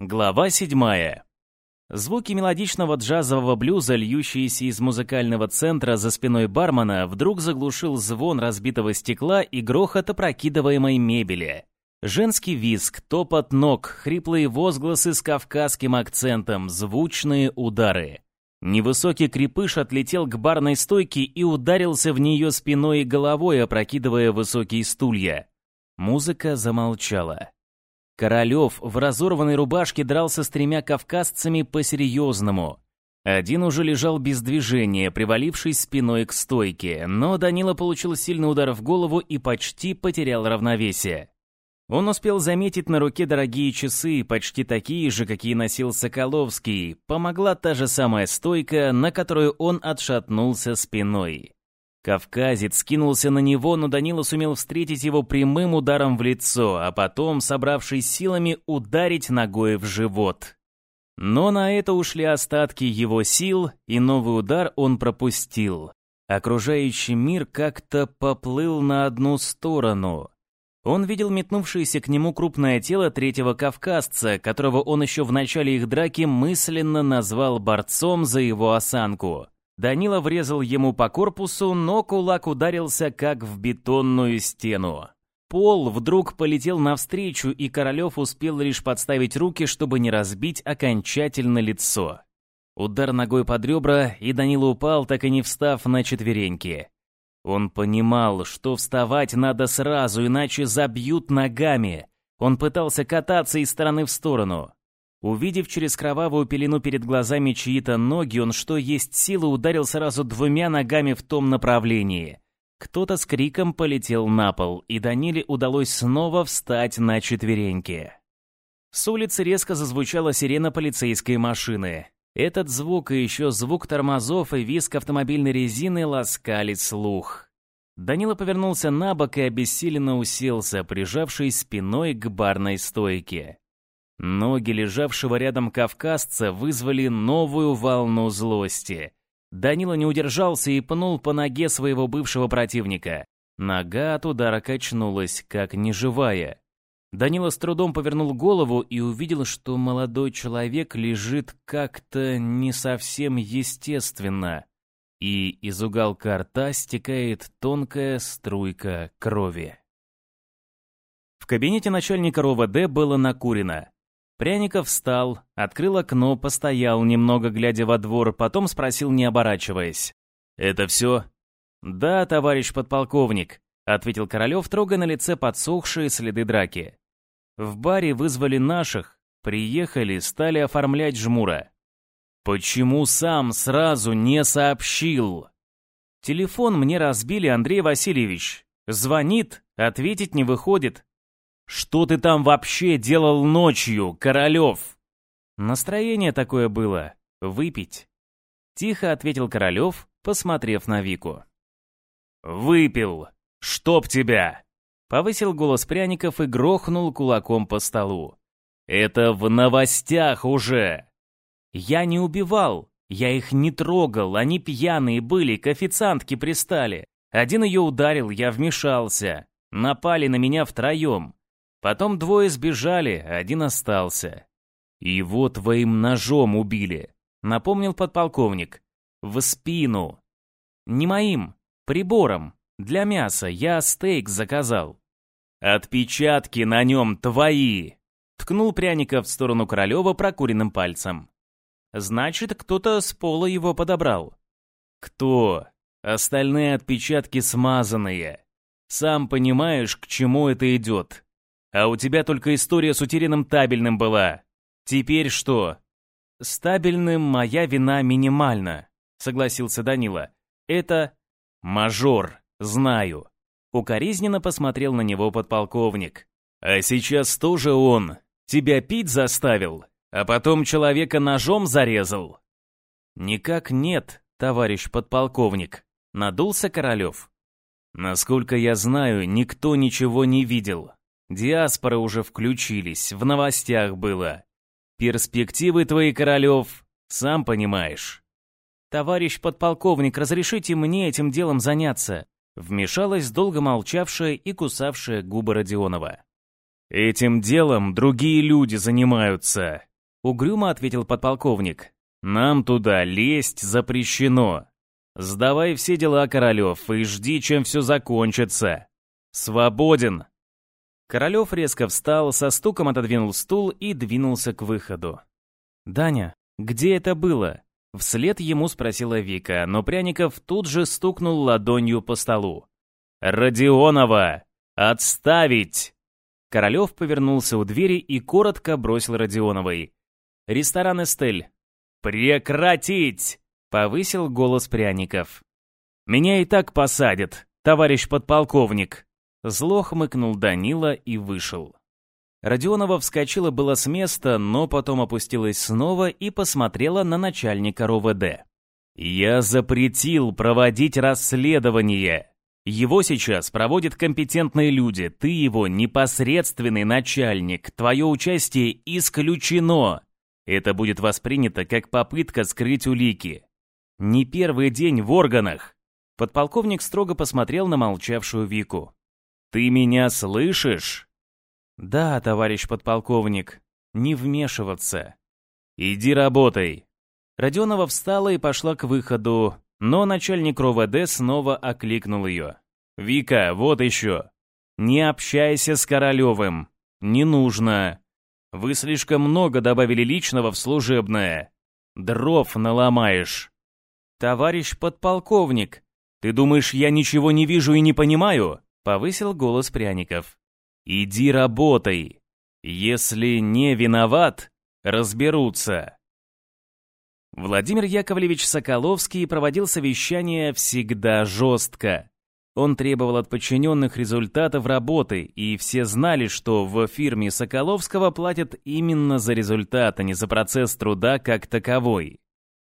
Глава седьмая. Звуки мелодичного джазового блюза, льющиеся из музыкального центра за спиной бармена, вдруг заглушил звон разбитого стекла и грохот опрокидываемой мебели. Женский визг, топот ног, хриплые возгласы с кавказским акцентом, звучные удары. Невысокий крепыш отлетел к барной стойке и ударился в нее спиной и головой, опрокидывая высокие стулья. Музыка замолчала. Королев в разорванной рубашке дрался с тремя кавказцами по-серьезному. Один уже лежал без движения, привалившись спиной к стойке, но Данила получил сильный удар в голову и почти потерял равновесие. Он успел заметить на руке дорогие часы, почти такие же, какие носил Соколовский. Помогла та же самая стойка, на которую он отшатнулся спиной. Кавказец кинулся на него, но Данила сумел встретить его прямым ударом в лицо, а потом, собравшись силами, ударить ногой в живот. Но на это ушли остатки его сил, и новый удар он пропустил. Окружающий мир как-то поплыл на одну сторону. Он видел метнувшееся к нему крупное тело третьего кавказца, которого он еще в начале их драки мысленно назвал борцом за его осанку. Данила врезал ему по корпусу, но кулак ударился как в бетонную стену. Пол вдруг полетел навстречу, и Королев успел лишь подставить руки, чтобы не разбить окончательно лицо. Удар ногой под ребра, и Данила упал, так и не встав на четвереньки. Он понимал, что вставать надо сразу, иначе забьют ногами. Он пытался кататься из стороны в сторону. Увидев через кровавую пелену перед глазами чьи-то ноги, он что есть силы ударил сразу двумя ногами в том направлении. Кто-то с криком полетел на пол, и Даниле удалось снова встать на четвереньки. С улицы резко зазвучала сирена полицейской машины. Этот звук и еще звук тормозов и визг автомобильной резины ласкали слух. Данила повернулся на бок и обессиленно уселся, прижавшись спиной к барной стойке. Ноги лежавшего рядом кавказца вызвали новую волну злости. Данила не удержался и пнул по ноге своего бывшего противника. Нога от удара качнулась, как неживая. Данила с трудом повернул голову и увидел, что молодой человек лежит как-то не совсем естественно, и из уголка рта стекает тонкая струйка крови. В кабинете начальника РОВД было накурено. Пряников встал, открыл окно, постоял немного, глядя во двор, потом спросил, не оборачиваясь. «Это все?» «Да, товарищ подполковник», — ответил Королев, трогая на лице подсохшие следы драки. «В баре вызвали наших, приехали, стали оформлять жмура». «Почему сам сразу не сообщил?» «Телефон мне разбили, Андрей Васильевич. Звонит, ответить не выходит. «Что ты там вообще делал ночью, Королев?» Настроение такое было. Выпить. Тихо ответил Королев, посмотрев на Вику. «Выпил! Чтоб тебя!» Повысил голос пряников и грохнул кулаком по столу. «Это в новостях уже!» «Я не убивал! Я их не трогал, они пьяные были, к официантке пристали. Один ее ударил, я вмешался. Напали на меня втроем. Потом двое сбежали, один остался. Его твоим ножом убили, напомнил подполковник. В спину. Не моим, прибором. Для мяса я стейк заказал. Отпечатки на нем твои. Ткнул пряника в сторону Королева прокуренным пальцем. Значит, кто-то с пола его подобрал. Кто? Остальные отпечатки смазанные. Сам понимаешь, к чему это идет. А у тебя только история с утерянным табельным была. Теперь что? С табельным моя вина минимальна, согласился Данила. Это мажор, знаю. Укоризненно посмотрел на него подполковник. А сейчас тоже он тебя пить заставил, а потом человека ножом зарезал. Никак нет, товарищ подполковник, надулся Королев. Насколько я знаю, никто ничего не видел. Диаспоры уже включились, в новостях было. Перспективы твои, Королев, сам понимаешь. Товарищ подполковник, разрешите мне этим делом заняться? Вмешалась долго молчавшая и кусавшая губы Родионова. Этим делом другие люди занимаются, угрюмо ответил подполковник. Нам туда лезть запрещено. Сдавай все дела, Королев, и жди, чем все закончится. Свободен. Королев резко встал, со стуком отодвинул стул и двинулся к выходу. «Даня, где это было?» Вслед ему спросила Вика, но Пряников тут же стукнул ладонью по столу. «Родионова! Отставить!» Королев повернулся у двери и коротко бросил Родионовой. «Ресторан «Эстель». «Прекратить!» — повысил голос Пряников. «Меня и так посадят, товарищ подполковник!» Зло хмыкнул Данила и вышел. Родионова вскочила было с места, но потом опустилась снова и посмотрела на начальника РОВД. «Я запретил проводить расследование. Его сейчас проводят компетентные люди, ты его непосредственный начальник, твое участие исключено. Это будет воспринято как попытка скрыть улики. Не первый день в органах». Подполковник строго посмотрел на молчавшую Вику. «Ты меня слышишь?» «Да, товарищ подполковник, не вмешиваться». «Иди работай». Родионова встала и пошла к выходу, но начальник РОВД снова окликнул ее. «Вика, вот еще. Не общайся с Королевым. Не нужно. Вы слишком много добавили личного в служебное. Дров наломаешь». «Товарищ подполковник, ты думаешь, я ничего не вижу и не понимаю?» Повысил голос Пряников. Иди работай. Если не виноват, разберутся. Владимир Яковлевич Соколовский проводил совещание всегда жестко. Он требовал от подчиненных результатов работы, и все знали, что в фирме Соколовского платят именно за результат, а не за процесс труда как таковой.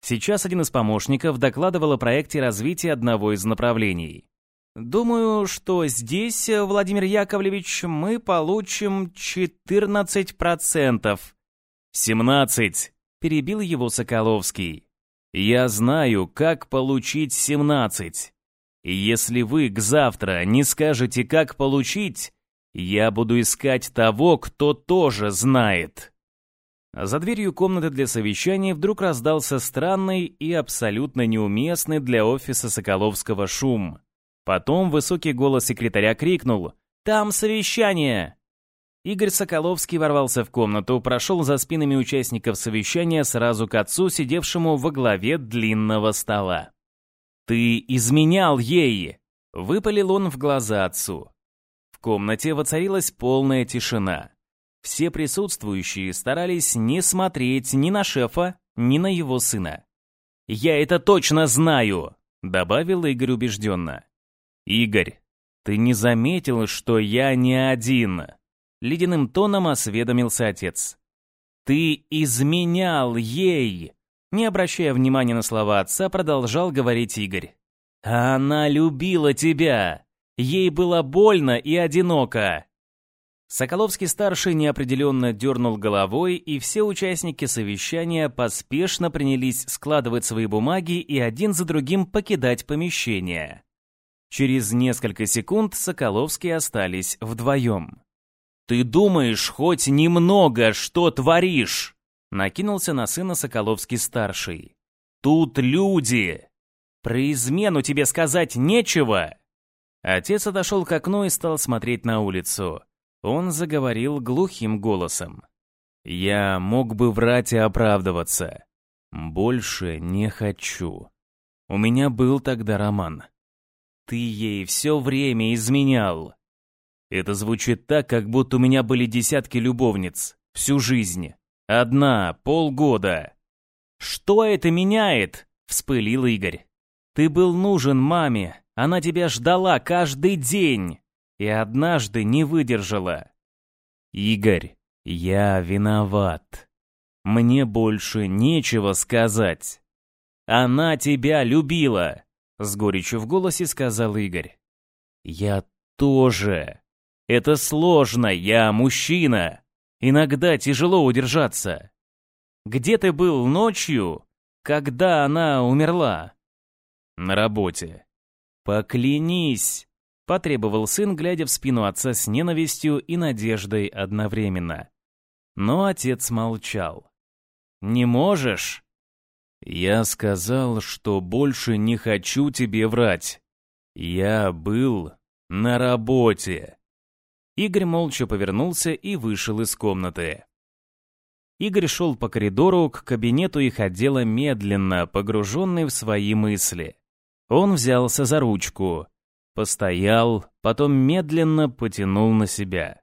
Сейчас один из помощников докладывал о проекте развития одного из направлений. Думаю, что здесь, э, Владимир Яковлевич, мы получим 14%. 17, перебил его Соколовский. Я знаю, как получить 17. И если вы к завтра не скажете, как получить, я буду искать того, кто тоже знает. За дверью комнаты для совещания вдруг раздался странный и абсолютно неуместный для офиса Соколовского шум. Потом высокий голос секретаря крикнул «Там совещание!». Игорь Соколовский ворвался в комнату, прошел за спинами участников совещания сразу к отцу, сидевшему во главе длинного стола. «Ты изменял ей!» — выпалил он в глаза отцу. В комнате воцарилась полная тишина. Все присутствующие старались не смотреть ни на шефа, ни на его сына. «Я это точно знаю!» — добавил Игорь убежденно. «Игорь, ты не заметил, что я не один?» Ледяным тоном осведомился отец. «Ты изменял ей!» Не обращая внимания на слова отца, продолжал говорить Игорь. «Она любила тебя! Ей было больно и одиноко!» Соколовский-старший неопределенно дернул головой, и все участники совещания поспешно принялись складывать свои бумаги и один за другим покидать помещение. Через несколько секунд Соколовские остались вдвоем. «Ты думаешь хоть немного, что творишь?» Накинулся на сына Соколовский-старший. «Тут люди! Про измену тебе сказать нечего!» Отец отошел к окну и стал смотреть на улицу. Он заговорил глухим голосом. «Я мог бы врать и оправдываться. Больше не хочу. У меня был тогда роман. Ты ей все время изменял. Это звучит так, как будто у меня были десятки любовниц. Всю жизнь. Одна, полгода. Что это меняет? Вспылил Игорь. Ты был нужен маме. Она тебя ждала каждый день. И однажды не выдержала. Игорь, я виноват. Мне больше нечего сказать. Она тебя любила. С горечью в голосе сказал Игорь. «Я тоже. Это сложно, я мужчина. Иногда тяжело удержаться. Где ты был ночью, когда она умерла?» «На работе». «Поклянись, Потребовал сын, глядя в спину отца с ненавистью и надеждой одновременно. Но отец молчал. «Не можешь?» «Я сказал, что больше не хочу тебе врать. Я был на работе». Игорь молча повернулся и вышел из комнаты. Игорь шел по коридору к кабинету их отдела медленно, погруженный в свои мысли. Он взялся за ручку, постоял, потом медленно потянул на себя.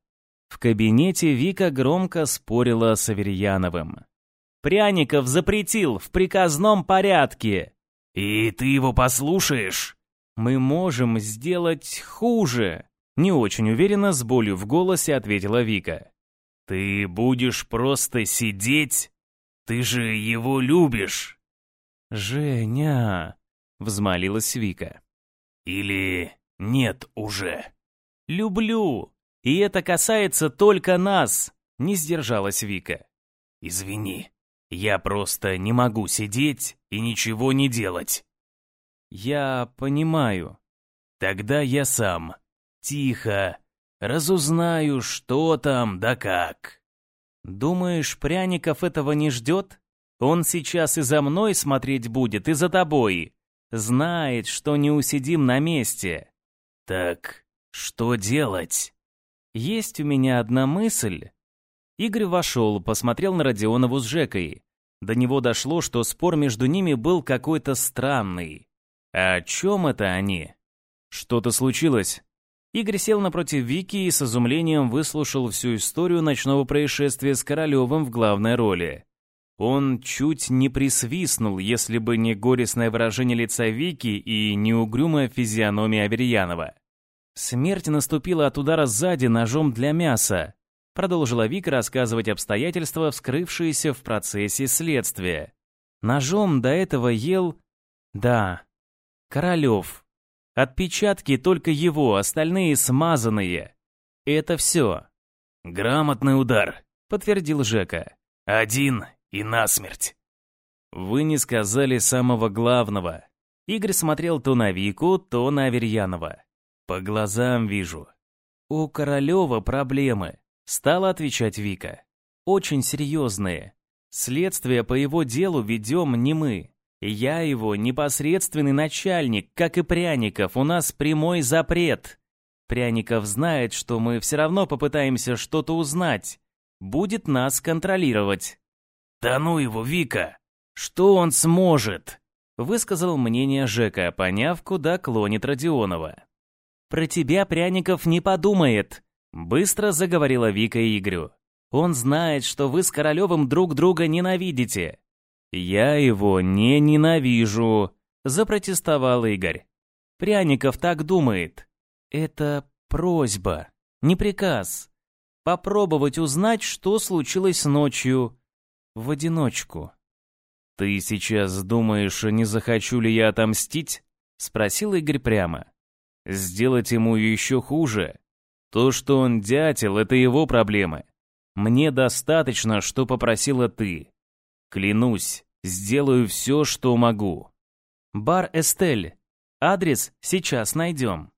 В кабинете Вика громко спорила с Аверьяновым. «Пряников запретил в приказном порядке!» «И ты его послушаешь?» «Мы можем сделать хуже!» Не очень уверенно, с болью в голосе ответила Вика. «Ты будешь просто сидеть? Ты же его любишь!» «Женя!» — взмолилась Вика. «Или нет уже?» «Люблю! И это касается только нас!» — не сдержалась Вика. «Извини, я просто не могу сидеть и ничего не делать». «Я понимаю. Тогда я сам. Тихо. Разузнаю, что там да как». «Думаешь, Пряников этого не ждет? Он сейчас и за мной смотреть будет, и за тобой. Знает, что не усидим на месте». «Так что делать?» «Есть у меня одна мысль». Игорь вошел, посмотрел на Родионову с Жекой. До него дошло, что спор между ними был какой-то странный. А о чем это они? Что-то случилось? Игорь сел напротив Вики и с изумлением выслушал всю историю ночного происшествия с Королевым в главной роли. Он чуть не присвистнул, если бы не горестное выражение лица Вики и неугрюмая физиономия Аверьянова. Смерть наступила от удара сзади ножом для мяса. Продолжила Вика рассказывать обстоятельства, вскрывшиеся в процессе следствия. Ножом до этого ел... Да, Королев. Отпечатки только его, остальные смазанные. Это все. «Грамотный удар», — подтвердил Жека. «Один и насмерть». «Вы не сказали самого главного». Игорь смотрел то на Вику, то на Аверьянова. «По глазам вижу». «У Королева проблемы», — стала отвечать Вика. «Очень серьезные. Следствие по его делу ведем не мы. Я его непосредственный начальник, как и Пряников, у нас прямой запрет. Пряников знает, что мы все равно попытаемся что-то узнать. Будет нас контролировать. «Да ну его, Вика! Что он сможет?» Высказал мнение Жека, поняв, куда клонит Родионова. «Про тебя Пряников не подумает», — быстро заговорила Вика Игорю. «Он знает, что вы с Королевым друг друга ненавидите. «Я его не ненавижу», — запротестовал Игорь. «Пряников так думает. Это просьба, не приказ. Попробовать узнать, что случилось ночью в одиночку». «Ты сейчас думаешь, не захочу ли я отомстить?» — спросил Игорь прямо. «Сделать ему еще хуже. То, что он дятел, — это его проблемы. Мне достаточно, что попросила ты. Клянусь, сделаю все, что могу. Бар Эстель. Адрес сейчас найдем.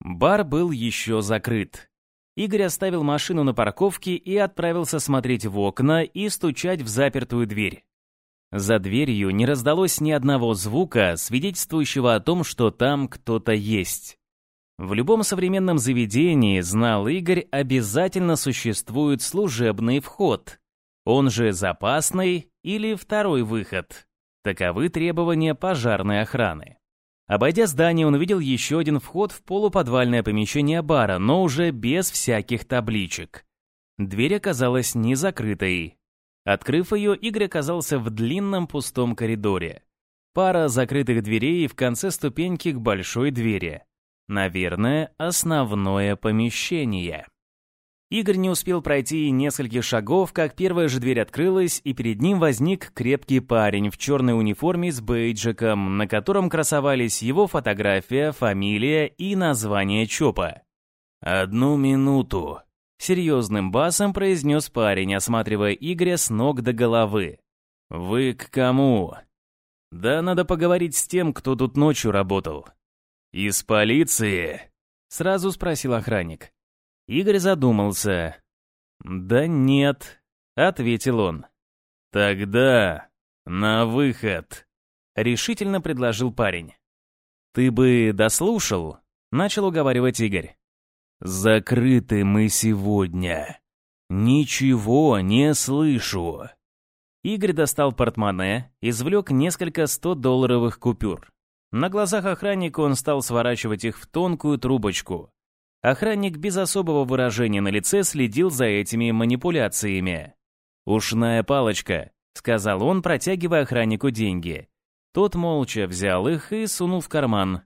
Бар был еще закрыт. Игорь оставил машину на парковке и отправился смотреть в окна и стучать в запертую дверь. За дверью не раздалось ни одного звука, свидетельствующего о том, что там кто-то есть. В любом современном заведении, знал Игорь, обязательно существует служебный вход, он же запасный или второй выход. Таковы требования пожарной охраны. Обойдя здание, он увидел еще один вход в полуподвальное помещение бара, но уже без всяких табличек. Дверь оказалась не закрытой. Открыв ее, Игорь оказался в длинном пустом коридоре. Пара закрытых дверей в конце ступеньки к большой двери. Наверное, основное помещение. Игорь не успел пройти и нескольких шагов, как первая же дверь открылась, и перед ним возник крепкий парень в черной униформе с бейджиком, на котором красовались его фотография, фамилия и название ЧОПа. «Одну минуту», — серьезным басом произнес парень, осматривая Игоря с ног до головы. «Вы к кому?» «Да надо поговорить с тем, кто тут ночью работал». «Из полиции?» — сразу спросил охранник. Игорь задумался. «Да нет», — ответил он. «Тогда на выход», — решительно предложил парень. «Ты бы дослушал?» — начал уговаривать Игорь. «Закрыты мы сегодня. Ничего не слышу». Игорь достал портмоне, извлек несколько 100-долларовых купюр. На глазах охранника он стал сворачивать их в тонкую трубочку. Охранник без особого выражения на лице следил за этими манипуляциями. «Ушная палочка», — сказал он, протягивая охраннику деньги. Тот молча взял их и сунул в карман.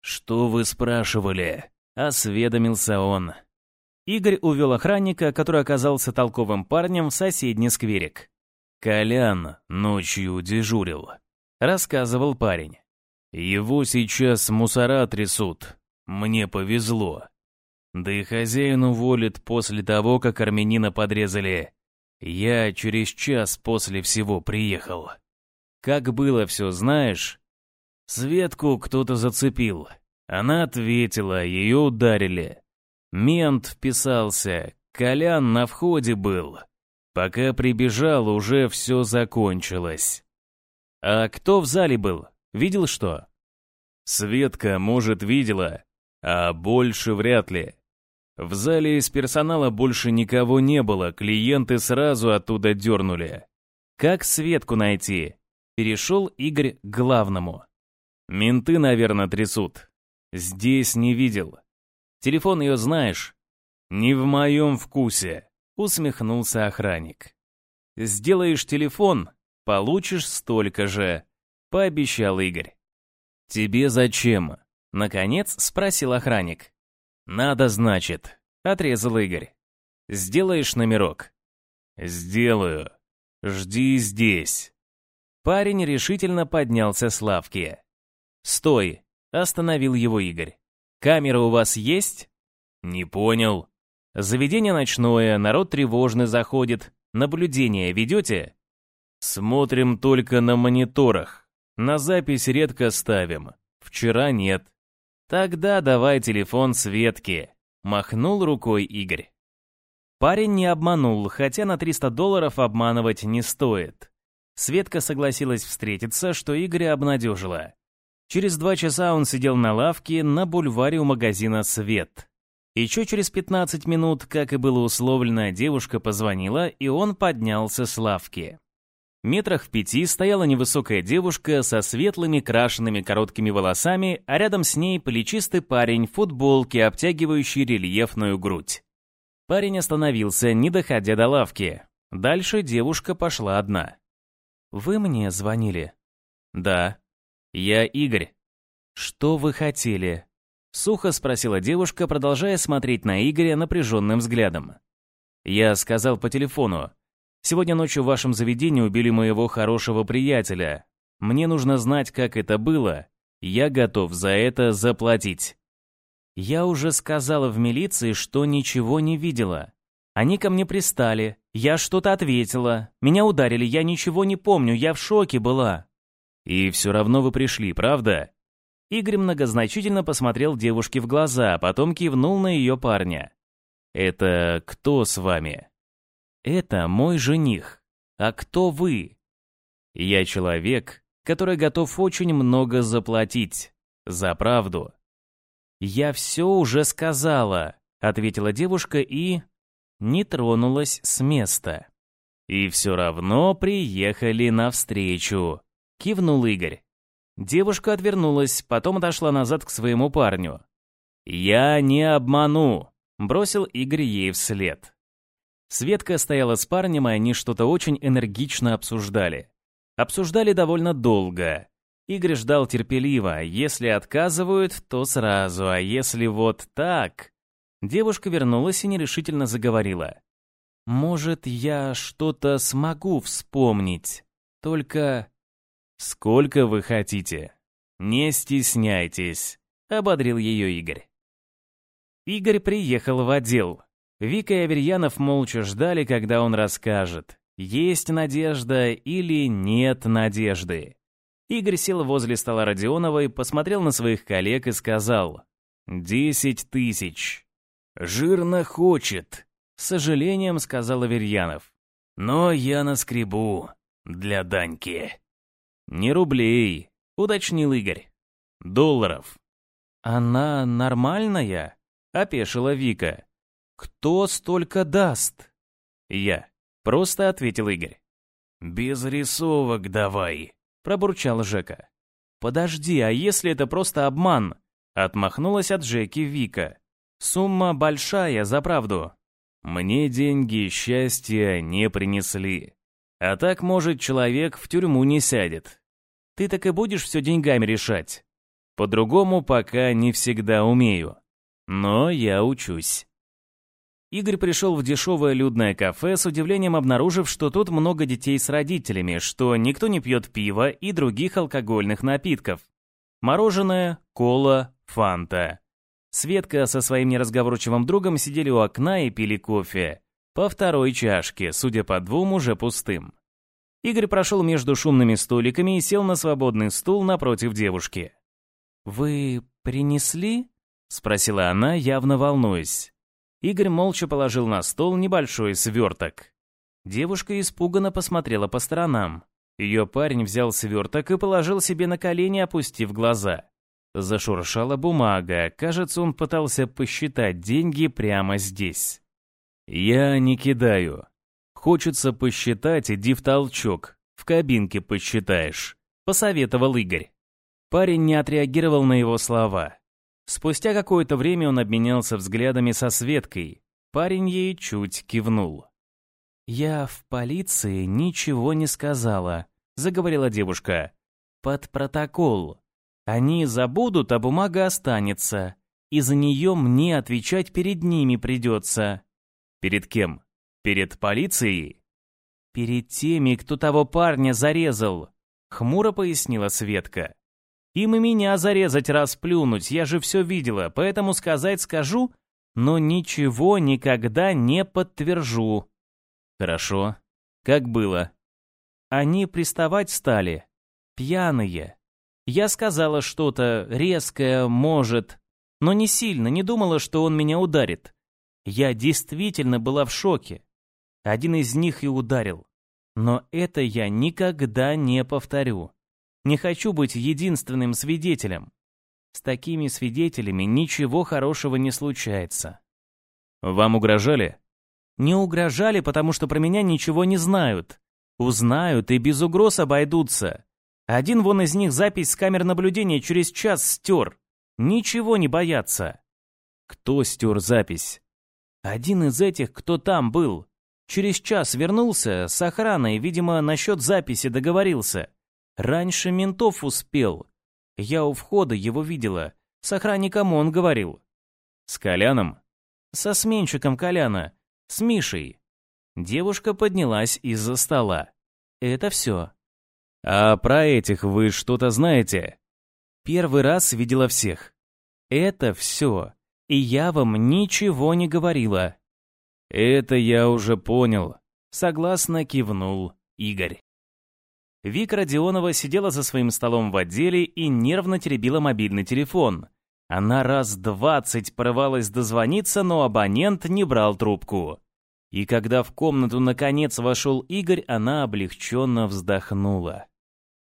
«Что вы спрашивали?» — осведомился он. Игорь увел охранника, который оказался толковым парнем, в соседний скверик. «Колян ночью дежурил», — рассказывал парень. «Его сейчас мусора трясут. Мне повезло. Да и хозяин уволит после того, как армянина подрезали. Я через час после всего приехал. Как было все, знаешь? Светку кто-то зацепил. Она ответила, ее ударили. Мент вписался, Колян на входе был. Пока прибежал, уже все закончилось. А кто в зале был? Видел что? Светка, может, видела, а больше вряд ли. В зале из персонала больше никого не было, клиенты сразу оттуда дернули. Как Светку найти? Перешел Игорь к главному. Менты, наверное, трясут. Здесь не видел. Телефон ее знаешь? Не в моем вкусе, усмехнулся охранник. Сделаешь телефон, получишь столько же, пообещал Игорь. Тебе зачем? Наконец спросил охранник. «Надо, значит», — отрезал Игорь. «Сделаешь номерок?» «Сделаю. Жди здесь». Парень решительно поднялся с лавки. «Стой!» — остановил его Игорь. «Камера у вас есть?» «Не понял». «Заведение ночное, народ тревожный заходит. Наблюдение ведете?» «Смотрим только на мониторах. На запись редко ставим. Вчера нет. «Тогда давай телефон Светке», — махнул рукой Игорь. Парень не обманул, хотя на 300 долларов обманывать не стоит. Светка согласилась встретиться, что Игоря обнадежила. Через два часа он сидел на лавке на бульваре у магазина «Свет». Еще через 15 минут, как и было условлено, девушка позвонила, и он поднялся с лавки. Метрах в пяти стояла невысокая девушка со светлыми крашенными короткими волосами, а рядом с ней плечистый парень в футболке, обтягивающий рельефную грудь. Парень остановился, не доходя до лавки. Дальше девушка пошла одна. «Вы мне звонили?» «Да». «Я Игорь». «Что вы хотели?» Сухо спросила девушка, продолжая смотреть на Игоря напряженным взглядом. Я сказал по телефону. Сегодня ночью в вашем заведении убили моего хорошего приятеля. Мне нужно знать, как это было. Я готов за это заплатить. Я уже сказала в милиции, что ничего не видела. Они ко мне пристали. Я что-то ответила. Меня ударили, я ничего не помню, я в шоке была. И все равно вы пришли, правда? Игорь многозначительно посмотрел девушке в глаза, а потом кивнул на ее парня. «Это кто с вами?» Это мой жених. А кто вы? Я человек, который готов очень много заплатить. За правду. Я все уже сказала, ответила девушка и... не тронулась с места. И все равно приехали навстречу. Кивнул Игорь. Девушка отвернулась, потом отошла назад к своему парню. «Я не обману», — бросил Игорь ей вслед. Светка стояла с парнем, и они что-то очень энергично обсуждали. Обсуждали довольно долго. Игорь ждал терпеливо, если отказывают, то сразу, а если вот так... Девушка вернулась и нерешительно заговорила. «Может, я что-то смогу вспомнить, только...» «Сколько вы хотите? Не стесняйтесь», — ободрил ее Игорь. Игорь приехал в отдел. Вика и Аверьянов молча ждали, когда он расскажет, есть надежда или нет надежды. Игорь сел возле стола Родионова и посмотрел на своих коллег и сказал «Десять тысяч». «Жирно хочет», — с сожалением сказал Аверьянов. «Но я наскребу для Даньки». «Не рублей», — уточнил Игорь. «Долларов». «Она нормальная?» — опешила Вика. «Кто столько даст?» «Я», — просто ответил Игорь. «Без рисовок давай», — пробурчал Жека. «Подожди, а если это просто обман?» — отмахнулась от Жеки Вика. «Сумма большая, за правду». «Мне деньги счастья не принесли. А так, может, человек в тюрьму не сядет. Ты так и будешь все деньгами решать?» По-другому пока не всегда умею. Но я учусь. Игорь пришел в дешевое людное кафе с удивлением обнаружив, что тут много детей с родителями, что никто не пьет пива и других алкогольных напитков. Мороженое, кола, фанта. Светка со своим неразговорчивым другом сидели у окна и пили кофе. По второй чашке, судя по двум, уже пустым. Игорь прошел между шумными столиками и сел на свободный стул напротив девушки. «Вы принесли?» — спросила она, явно волнуясь. Игорь молча положил на стол небольшой сверток. Девушка испуганно посмотрела по сторонам. Ее парень взял сверток и положил себе на колени, опустив глаза. Зашуршала бумага, кажется, он пытался посчитать деньги прямо здесь. «Я не кидаю. Хочется посчитать, иди в толчок. В кабинке посчитаешь», — посоветовал Игорь. Парень не отреагировал на его слова. Спустя какое-то время он обменялся взглядами со Светкой. Парень ей чуть кивнул. «Я в полиции ничего не сказала», — заговорила девушка. «Под протокол. Они забудут, а бумага останется. И за нее мне отвечать перед ними придется». «Перед кем? Перед полицией?» «Перед теми, кто того парня зарезал», — хмуро пояснила Светка. Им и меня зарезать раз плюнуть, я же все видела, поэтому сказать скажу, но ничего никогда не подтвержу. Хорошо. Как было? Они приставать стали. Пьяные. Я сказала что-то резкое, может, но не сильно, не думала, что он меня ударит. Я действительно была в шоке. Один из них и ударил. Но это я никогда не повторю. Не хочу быть единственным свидетелем. С такими свидетелями ничего хорошего не случается. Вам угрожали? Не угрожали, потому что про меня ничего не знают. Узнают и без угроз обойдутся. Один вон из них запись с камер наблюдения через час стер. Ничего не боятся. Кто стер запись? Один из этих, кто там был. Через час вернулся с охраной, видимо, насчет записи договорился. Раньше ментов успел. Я у входа его видела. С охранником он говорил. С Коляном? Со сменщиком Коляна. С Мишей. Девушка поднялась из-за стола. Это все. А про этих вы что-то знаете? Первый раз видела всех. Это все. И я вам ничего не говорила. Это я уже понял. Согласно кивнул Игорь. Вика Родионова сидела за своим столом в отделе и нервно теребила мобильный телефон. Она раз двадцать порывалась дозвониться, но абонент не брал трубку. И когда в комнату наконец вошел Игорь, она облегченно вздохнула.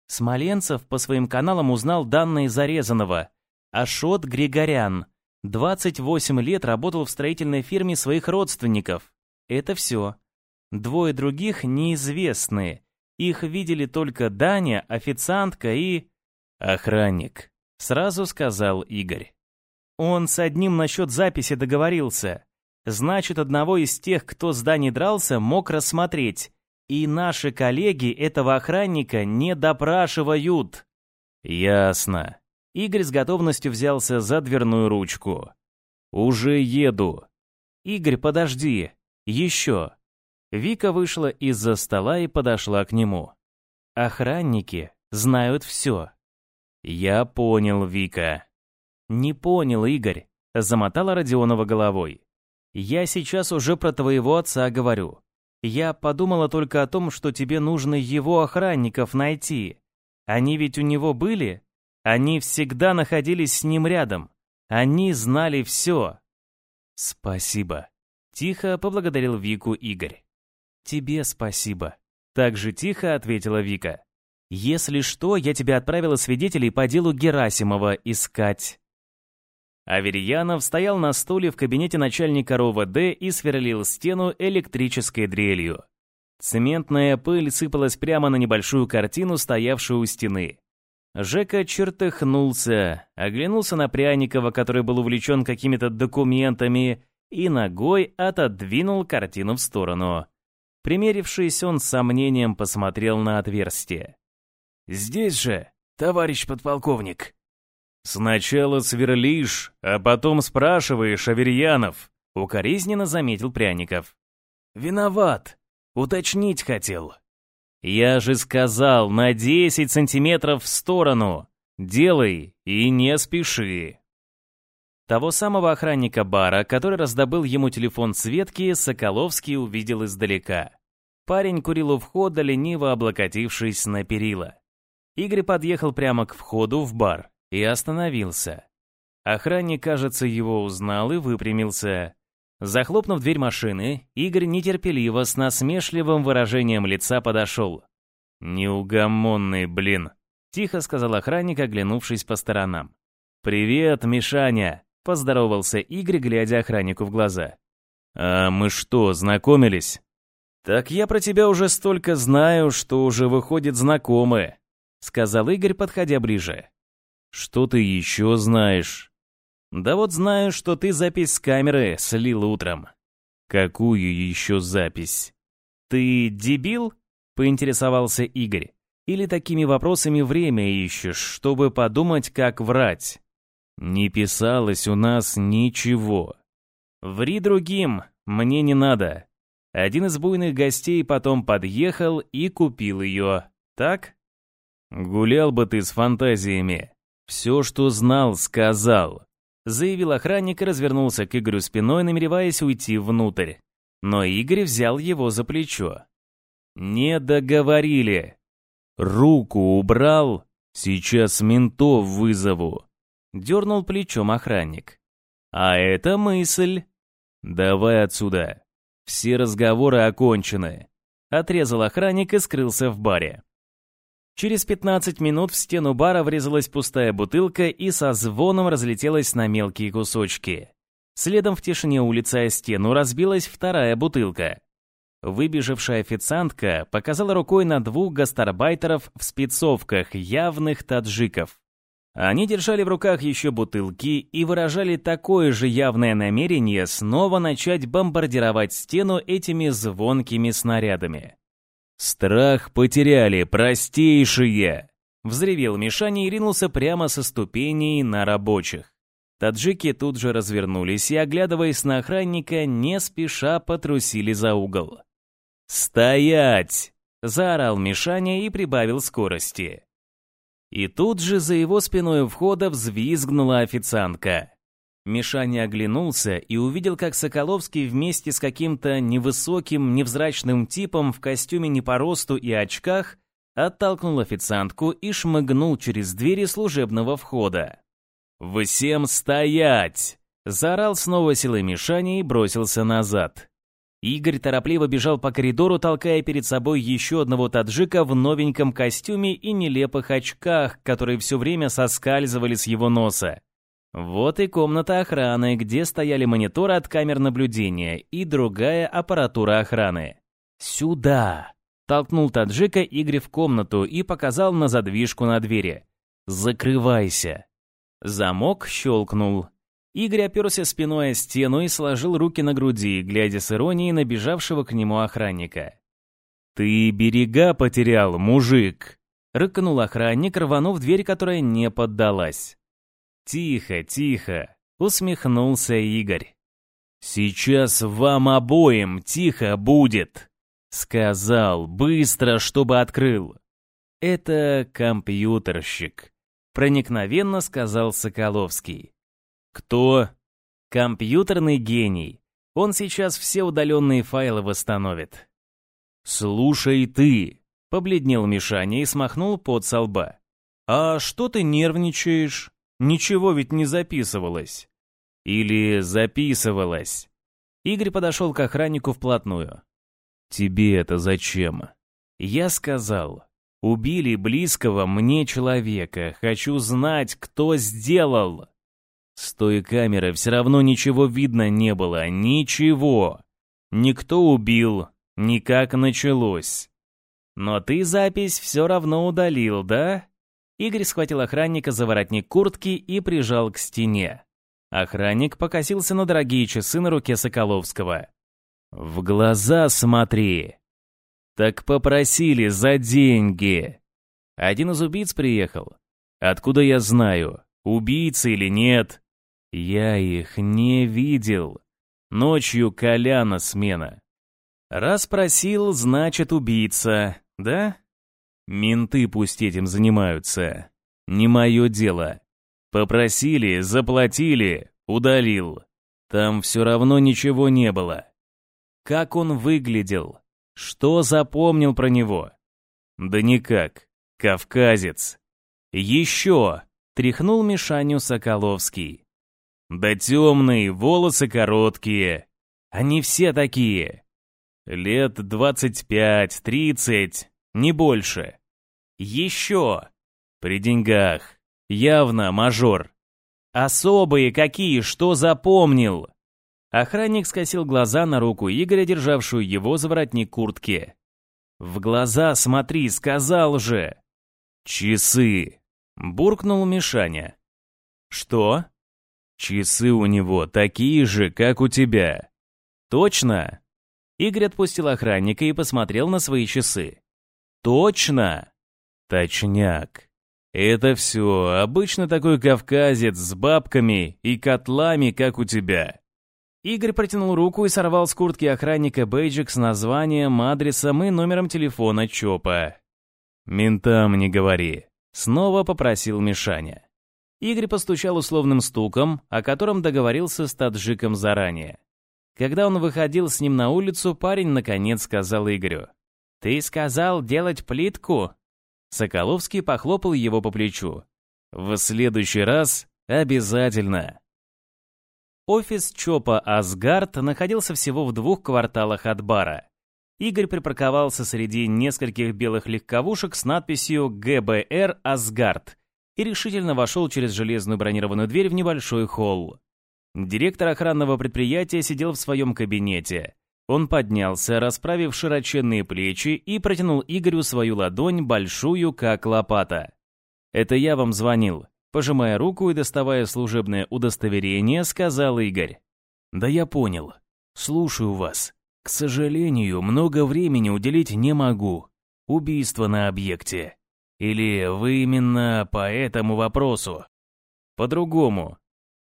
Смоленцев по своим каналам узнал данные зарезанного. Ашот Григорян. 28 лет работал в строительной фирме своих родственников. Это все. Двое других неизвестные. Их видели только Даня, официантка и... «Охранник», — сразу сказал Игорь. Он с одним насчет записи договорился. Значит, одного из тех, кто с Даней дрался, мог рассмотреть. И наши коллеги этого охранника не допрашивают. Ясно. Игорь с готовностью взялся за дверную ручку. Уже еду. Игорь, подожди. Еще. Вика вышла из-за стола и подошла к нему. Охранники знают все. Я понял, Вика. Не понял, Игорь, замотала Родионова головой. Я сейчас уже про твоего отца говорю. Я подумала только о том, что тебе нужно его охранников найти. Они ведь у него были? Они всегда находились с ним рядом. Они знали все. Спасибо. Тихо поблагодарил Вику Игорь. Тебе спасибо. Так же тихо ответила Вика. Если что, я тебя отправила свидетелей по делу Герасимова искать. Аверьянов стоял на стуле в кабинете начальника РОВД и сверлил стену электрической дрелью. Цементная пыль сыпалась прямо на небольшую картину, стоявшую у стены. Жека чертыхнулся, оглянулся на Пряникова, который был увлечен какими-то документами, и ногой отодвинул картину в сторону. Примерившись, он с сомнением посмотрел на отверстие. «Здесь же, товарищ подполковник». «Сначала сверлишь, а потом спрашиваешь, Аверьянов», — укоризненно заметил Пряников. «Виноват. Уточнить хотел». «Я же сказал, на 10 сантиметров в сторону. Делай и не спеши». Того самого охранника бара, который раздобыл ему телефон Светки, Соколовский увидел издалека. Парень курил у входа, лениво облокотившись на перила. Игорь подъехал прямо к входу в бар и остановился. Охранник, кажется, его узнал и выпрямился. Захлопнув дверь машины, Игорь нетерпеливо с насмешливым выражением лица подошел. «Неугомонный, блин!» — тихо сказал охранник, оглянувшись по сторонам. «Привет, Мишаня!» — поздоровался Игорь, глядя охраннику в глаза. «А мы что, знакомились?» «Так я про тебя уже столько знаю, что уже выходит знакомы», — сказал Игорь, подходя ближе. «Что ты еще знаешь?» Да вот знаю, что ты запись с камеры слил утром. Какую еще запись? Ты дебил? Поинтересовался Игорь. Или такими вопросами время ищешь, чтобы подумать, как врать? Не писалось у нас ничего. Ври другим, мне не надо. Один из буйных гостей потом подъехал и купил ее. Так? Гулял бы ты с фантазиями. Все, что знал, сказал заявил охранник и развернулся к Игорю спиной, намереваясь уйти внутрь. Но Игорь взял его за плечо. «Не договорили. Руку убрал, сейчас ментов вызову», — дернул плечом охранник. «А это мысль. Давай отсюда. Все разговоры окончены», — отрезал охранник и скрылся в баре. Через 15 минут в стену бара врезалась пустая бутылка и со звоном разлетелась на мелкие кусочки. Следом в тишине улицы о стену разбилась вторая бутылка. Выбежавшая официантка показала рукой на двух гастарбайтеров в спецовках, явных таджиков. Они держали в руках еще бутылки и выражали такое же явное намерение снова начать бомбардировать стену этими звонкими снарядами. «Страх потеряли, простейшие!» Взревел Мишаня и ринулся прямо со ступеней на рабочих. Таджики тут же развернулись и, оглядываясь на охранника, не спеша потрусили за угол. «Стоять!» — заорал Мишаня и прибавил скорости. И тут же за его спиной у входа взвизгнула официантка. Мишаня оглянулся и увидел, как Соколовский вместе с каким-то невысоким, невзрачным типом в костюме не по росту и очках оттолкнул официантку и шмыгнул через двери служебного входа. «Всем стоять!» — заорал снова силой Мишаня и бросился назад. Игорь торопливо бежал по коридору, толкая перед собой еще одного таджика в новеньком костюме и нелепых очках, которые все время соскальзывали с его носа. Вот и комната охраны, где стояли мониторы от камер наблюдения и другая аппаратура охраны. «Сюда!» — толкнул таджика Игорь в комнату и показал на задвижку на двери. «Закрывайся!» Замок щелкнул. Игорь оперся спиной о стену и сложил руки на груди, глядя с иронией на бежавшего к нему охранника. «Ты берега потерял, мужик!» — рыкнул охранник, рванув дверь, которая не поддалась. «Тихо, тихо!» — усмехнулся Игорь. «Сейчас вам обоим тихо будет!» Сказал, быстро, чтобы открыл. «Это компьютерщик», — проникновенно сказал Соколовский. «Кто?» «Компьютерный гений. Он сейчас все удаленные файлы восстановит». «Слушай ты», Побледнел Мишаня и смахнул пот со лба. «А что ты нервничаешь? Ничего ведь не записывалось». «Или записывалось». Игорь подошел к охраннику вплотную. «Тебе это зачем?» Я сказал, «Убили близкого мне человека. Хочу знать, кто сделал». С той камеры все равно ничего видно не было. Ничего. Никто убил. Никак началось. Но ты запись все равно удалил, да? Игорь схватил охранника за воротник куртки и прижал к стене. Охранник покосился на дорогие часы на руке Соколовского. «В глаза смотри!» «Так попросили за деньги!» Один из убийц приехал. «Откуда я знаю, убийца или нет?» «Я их не видел. Ночью Коляна смена. Раз просил, значит убийца, да? Менты пусть этим занимаются. Не мое дело. Попросили, заплатили, удалил. Там все равно ничего не было. Как он выглядел? Что запомнил про него? Да никак. Кавказец. Еще! Тряхнул Мишаню Соколовский. Да темные, волосы короткие. Они все такие. Лет двадцать пять, тридцать, не больше. Еще. При деньгах. Явно мажор. Особые какие, что запомнил? Охранник скосил глаза на руку Игоря, державшую его за воротник куртки. «В глаза смотри, сказал же!» «Часы!» — буркнул Мишаня. «Что?» «Часы у него такие же, как у тебя». «Точно?» Игорь отпустил охранника и посмотрел на свои часы. «Точно?» «Точняк. Это все обычно такой кавказец с бабками и котлами, как у тебя». Игорь протянул руку и сорвал с куртки охранника бейджик с названием, адресом и номером телефона ЧОПа. «Ментам не говори», — снова попросил Мишаня. Игорь постучал условным стуком, о котором договорился с таджиком заранее. Когда он выходил с ним на улицу, парень наконец сказал Игорю. «Ты сказал делать плитку?» Соколовский похлопал его по плечу. «В следующий раз обязательно!» Офис ЧОПа «Асгард» находился всего в двух кварталах от бара. Игорь припарковался среди нескольких белых легковушек с надписью «ГБР Асгард» и решительно вошел через железную бронированную дверь в небольшой холл. Директор охранного предприятия сидел в своем кабинете. Он поднялся, расправив широченные плечи, и протянул Игорю свою ладонь, большую, как лопата. «Это я вам звонил», — пожимая руку и доставая служебное удостоверение, сказал Игорь. «Да я понял. Слушаю вас. К сожалению, много времени уделить не могу. Убийство на объекте. Или вы именно по этому вопросу?» «По-другому.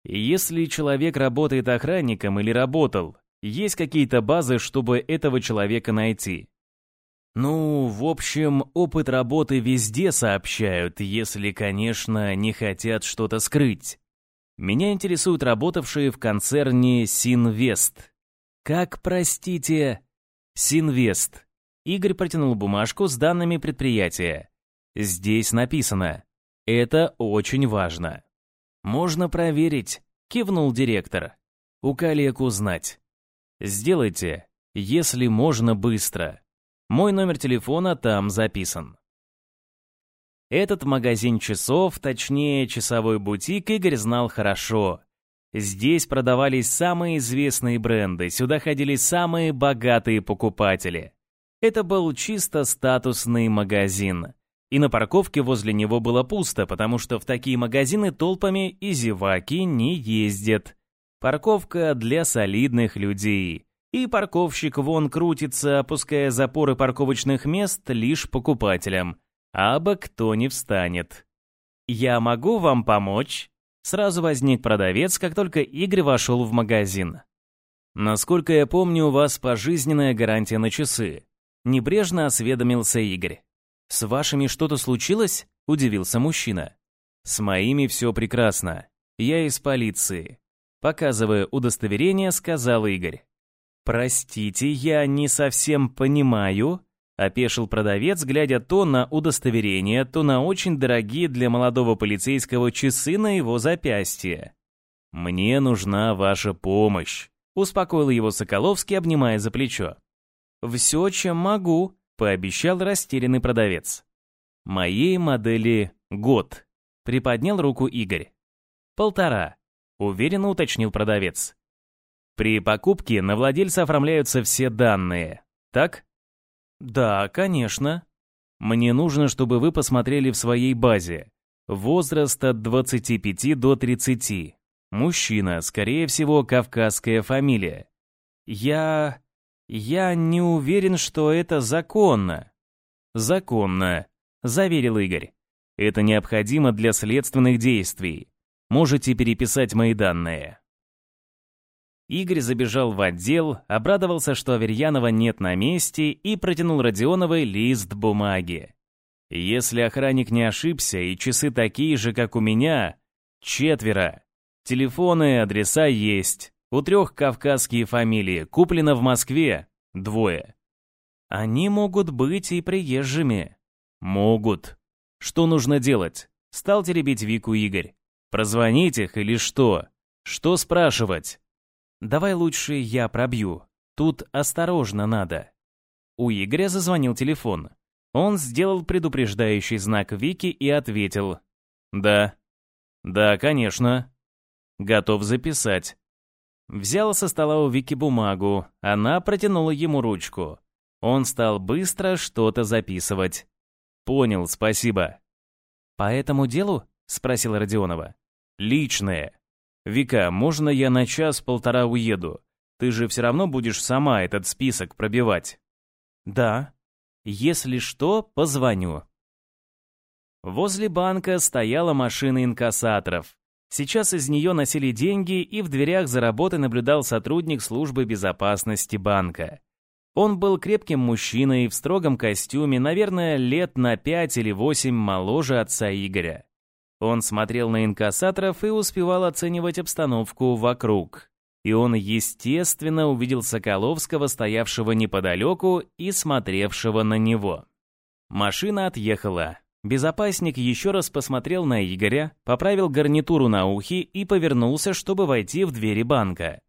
Если человек работает охранником или работал, есть какие-то базы, чтобы этого человека найти. Ну, в общем, опыт работы везде сообщают, если, конечно, не хотят что-то скрыть. Меня интересуют работавшие в концерне Синвест. Как, простите? Синвест. Игорь протянул бумажку с данными предприятия. Здесь написано. Это очень важно. «Можно проверить», — кивнул директор. «У коллег узнать». «Сделайте, если можно быстро. Мой номер телефона там записан». Этот магазин часов, точнее часовой бутик, Игорь знал хорошо. Здесь продавались самые известные бренды, сюда ходили самые богатые покупатели. Это был чисто статусный магазин. И на парковке возле него было пусто, потому что в такие магазины толпами и зеваки не ездят. Парковка для солидных людей. И парковщик вон крутится, опуская запоры парковочных мест лишь покупателям. Абы кто не встанет. «Я могу вам помочь?» Сразу возник продавец, как только Игорь вошел в магазин. «Насколько я помню, у вас пожизненная гарантия на часы», — небрежно осведомился Игорь. «С вашими что-то случилось?» – удивился мужчина. «С моими все прекрасно. Я из полиции». Показывая удостоверение, сказал Игорь. «Простите, я не совсем понимаю. Опешил продавец, глядя то на удостоверение, то на очень дорогие для молодого полицейского часы на его запястье. «Мне нужна ваша помощь», — успокоил его Соколовский, обнимая за плечо. «Все, чем могу», — пообещал растерянный продавец. «Моей модели год», — приподнял руку Игорь. «Полтора», — уверенно уточнил продавец. «При покупке на владельца оформляются все данные, так?» «Да, конечно. Мне нужно, чтобы вы посмотрели в своей базе. Возраст от 25 до 30. Мужчина, скорее всего, кавказская фамилия. Я... я не уверен, что это законно». «Законно», — заверил Игорь. «Это необходимо для следственных действий. Можете переписать мои данные». Игорь забежал в отдел, обрадовался, что Аверьянова нет на месте и протянул Родионовой лист бумаги. Если охранник не ошибся и часы такие же, как у меня, четверо. Телефоны, адреса есть. У трех кавказские фамилии, куплено в Москве, двое. Они могут быть и приезжими. Могут. Что нужно делать? Стал теребить Вику Игорь. Прозвонить их или что? Что спрашивать? Давай лучше я пробью. Тут осторожно надо. У Игоря зазвонил телефон. Он сделал предупреждающий знак Вики и ответил. «Да». «Да, конечно». «Готов записать». Взял со стола у Вики бумагу, она протянула ему ручку. Он стал быстро что-то записывать. «Понял, спасибо». «По этому делу?» — спросила Родионова. «Личное». «Вика, можно я на час-полтора уеду? Ты же все равно будешь сама этот список пробивать». «Да. Если что, позвоню». Возле банка стояла машина инкассаторов. Сейчас из нее носили деньги, и в дверях за работой наблюдал сотрудник службы безопасности банка. Он был крепким мужчиной в строгом костюме, наверное, лет на пять или восемь моложе отца Игоря. Он смотрел на инкассаторов и успевал оценивать обстановку вокруг. И он, естественно, увидел Соколовского, стоявшего неподалеку и смотревшего на него. Машина отъехала. Безопасник еще раз посмотрел на Игоря, поправил гарнитуру на ухе и повернулся, чтобы войти в двери банка.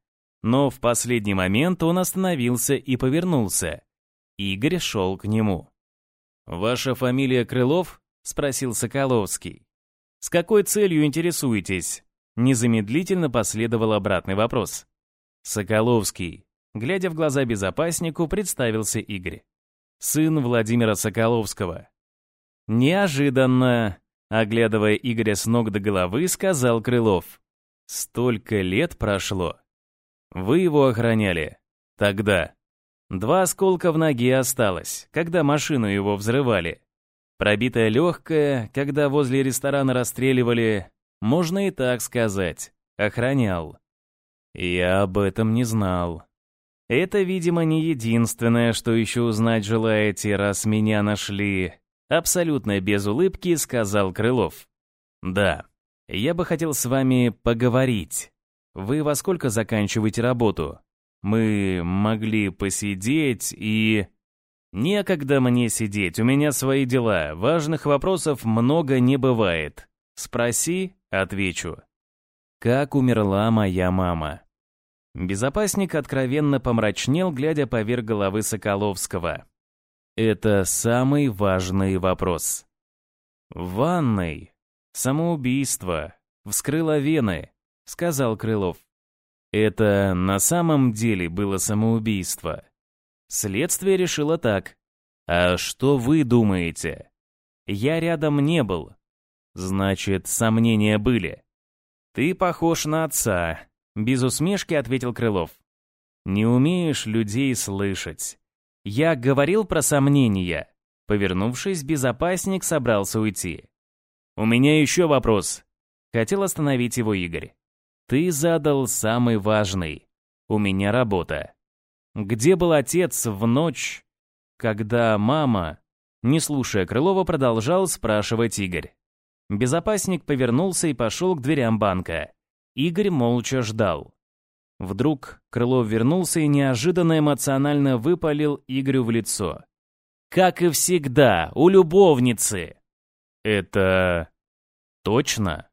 Но в последний момент он остановился и повернулся. Игорь шел к нему. «Ваша фамилия Крылов?» — спросил Соколовский. «С какой целью интересуетесь?» Незамедлительно последовал обратный вопрос. «Соколовский». Глядя в глаза безопаснику, представился Игорь. Сын Владимира Соколовского. Неожиданно, оглядывая Игоря с ног до головы, сказал Крылов. «Столько лет прошло. Вы его охраняли. Тогда. Два осколка в ноге осталось, когда машину его взрывали. Пробитая легкая, когда возле ресторана расстреливали, можно и так сказать, охранял. Я об этом не знал. Это, видимо, не единственное, что еще узнать желаете, раз меня нашли. Абсолютно без улыбки сказал Крылов. Да, я бы хотел с вами поговорить. Вы во сколько заканчиваете работу? Мы могли посидеть и... «Некогда мне сидеть, у меня свои дела, важных вопросов много не бывает. Спроси, отвечу». Как умерла моя мама? Безопасник откровенно помрачнел, глядя поверх головы Соколовского. Это самый важный вопрос. В ванной. Самоубийство. Вскрыла вены, сказал Крылов. Это на самом деле было самоубийство. Следствие решило так. А что вы думаете? Я рядом не был. Значит, сомнения были. Ты похож на отца, без усмешки ответил Крылов. Не умеешь людей слышать. Я говорил про сомнения. Повернувшись, безопасник собрался уйти. «У меня еще вопрос». Хотел остановить его Игорь. «Ты задал самый важный. У меня работа. Где был отец в ночь, когда мама, не слушая Крылова, продолжал спрашивать Игорь. Безопасник повернулся и пошел к дверям банка. Игорь молча ждал. Вдруг Крылов вернулся и неожиданно эмоционально выпалил Игорю в лицо. Как и всегда, у любовницы. Это... точно?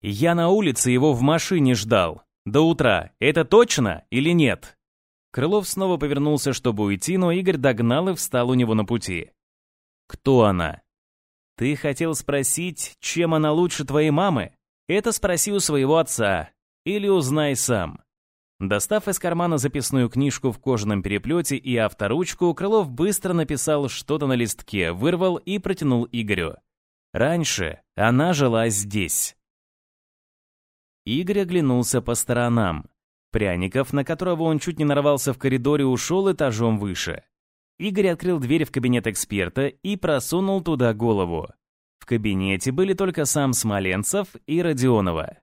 Я на улице его в машине ждал. До утра. Это точно или нет? Крылов снова повернулся, чтобы уйти, но Игорь догнал и встал у него на пути. «Кто она?» «Ты хотел спросить, чем она лучше твоей мамы? Это спроси у своего отца. Или узнай сам». Достав из кармана записную книжку в кожаном переплете и авторучку, Крылов быстро написал что-то на листке, вырвал и протянул Игорю. Раньше она жила здесь. Игорь оглянулся по сторонам. Пряников, на которого он чуть не нарвался в коридоре, ушел этажом выше. Игорь открыл дверь в кабинет эксперта и просунул туда голову. В кабинете были только сам Смоленцев и Родионова.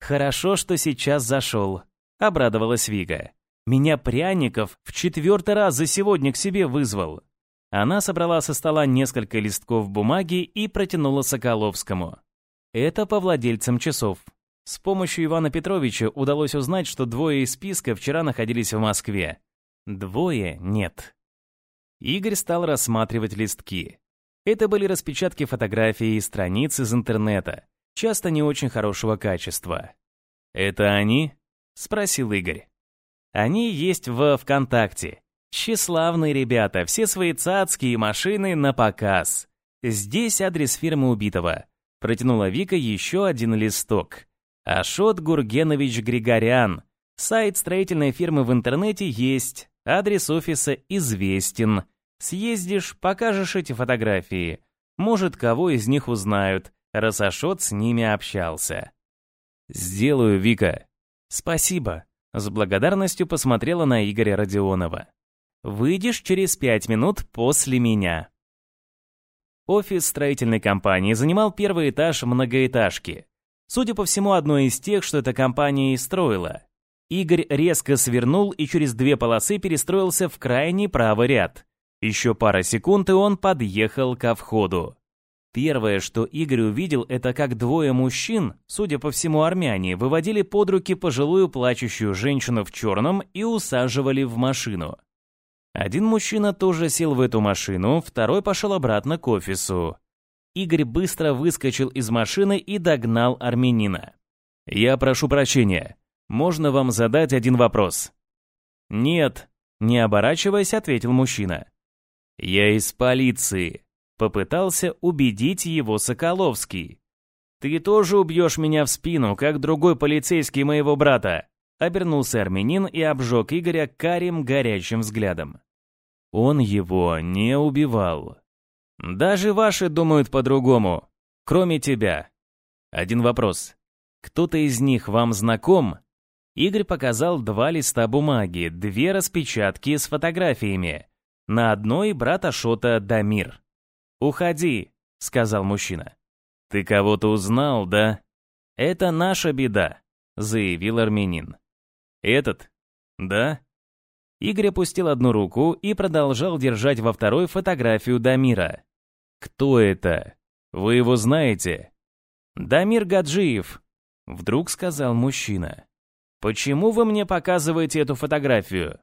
«Хорошо, что сейчас зашел», — обрадовалась Вика. «Меня Пряников в четвертый раз за сегодня к себе вызвал». Она собрала со стола несколько листков бумаги и протянула Соколовскому. «Это по владельцам часов. С помощью Ивана Петровича удалось узнать, что двое из списка вчера находились в Москве. Двое нет. Игорь стал рассматривать листки. Это были распечатки фотографий и страниц из интернета, часто не очень хорошего качества. «Это они?» — спросил Игорь. «Они есть в ВКонтакте. Тщеславные ребята, все свои цацкие машины на показ. Здесь адрес фирмы убитого». Протянула Вика еще один листок. Ашот Гургенович Григорян. Сайт строительной фирмы в интернете есть, адрес офиса известен. Съездишь, покажешь эти фотографии. Может, кого из них узнают, раз Ашот с ними общался. «Сделаю, Вика». «Спасибо», — с благодарностью посмотрела на Игоря Родионова. «Выйдешь через пять минут после меня». Офис строительной компании занимал первый этаж многоэтажки. Судя по всему, одно из тех, что эта компания и строила. Игорь резко свернул и через две полосы перестроился в крайний правый ряд. Еще пара секунд, и он подъехал ко входу. Первое, что Игорь увидел, это как двое мужчин, судя по всему армяне, выводили под руки пожилую плачущую женщину в черном и усаживали в машину. Один мужчина тоже сел в эту машину, второй пошел обратно к офису. Игорь быстро выскочил из машины и догнал армянина. «Я прошу прощения. Можно вам задать один вопрос?» «Нет», — не оборачиваясь, ответил мужчина. «Я из полиции», — попытался убедить его Соколовский. «Ты тоже убьешь меня в спину, как другой полицейский моего брата», — обернулся армянин и обжег Игоря карим горячим взглядом. Он его не убивал. Даже ваши думают по-другому, кроме тебя. Один вопрос. Кто-то из них вам знаком? Игорь показал два листа бумаги, две распечатки с фотографиями. На одной брат Ашота Дамир. «Уходи», — сказал мужчина. «Ты кого-то узнал, да?» «Это наша беда», — заявил армянин. «Этот? Да?» Игорь опустил одну руку и продолжал держать во второй фотографию Дамира. «Кто это? Вы его знаете?» «Дамир Гаджиев», — вдруг сказал мужчина. «Почему вы мне показываете эту фотографию?»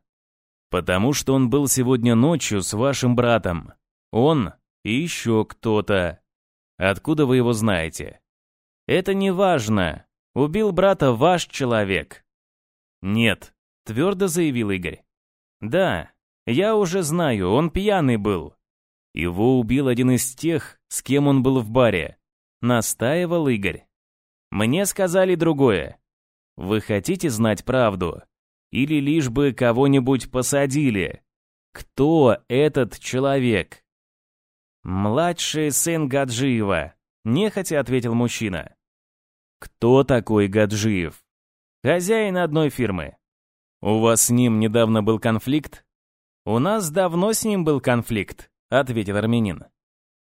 «Потому что он был сегодня ночью с вашим братом. Он и еще кто-то. Откуда вы его знаете?» «Это не важно. Убил брата ваш человек». «Нет», — твердо заявил Игорь. «Да, я уже знаю, он пьяный был. Его убил один из тех, с кем он был в баре. Настаивал Игорь. Мне сказали другое. Вы хотите знать правду? Или лишь бы кого-нибудь посадили? Кто этот человек? Младший сын Гаджиева, нехотя ответил мужчина. Кто такой Гаджиев? Хозяин одной фирмы. У вас с ним недавно был конфликт? У нас давно с ним был конфликт. — ответил армянин.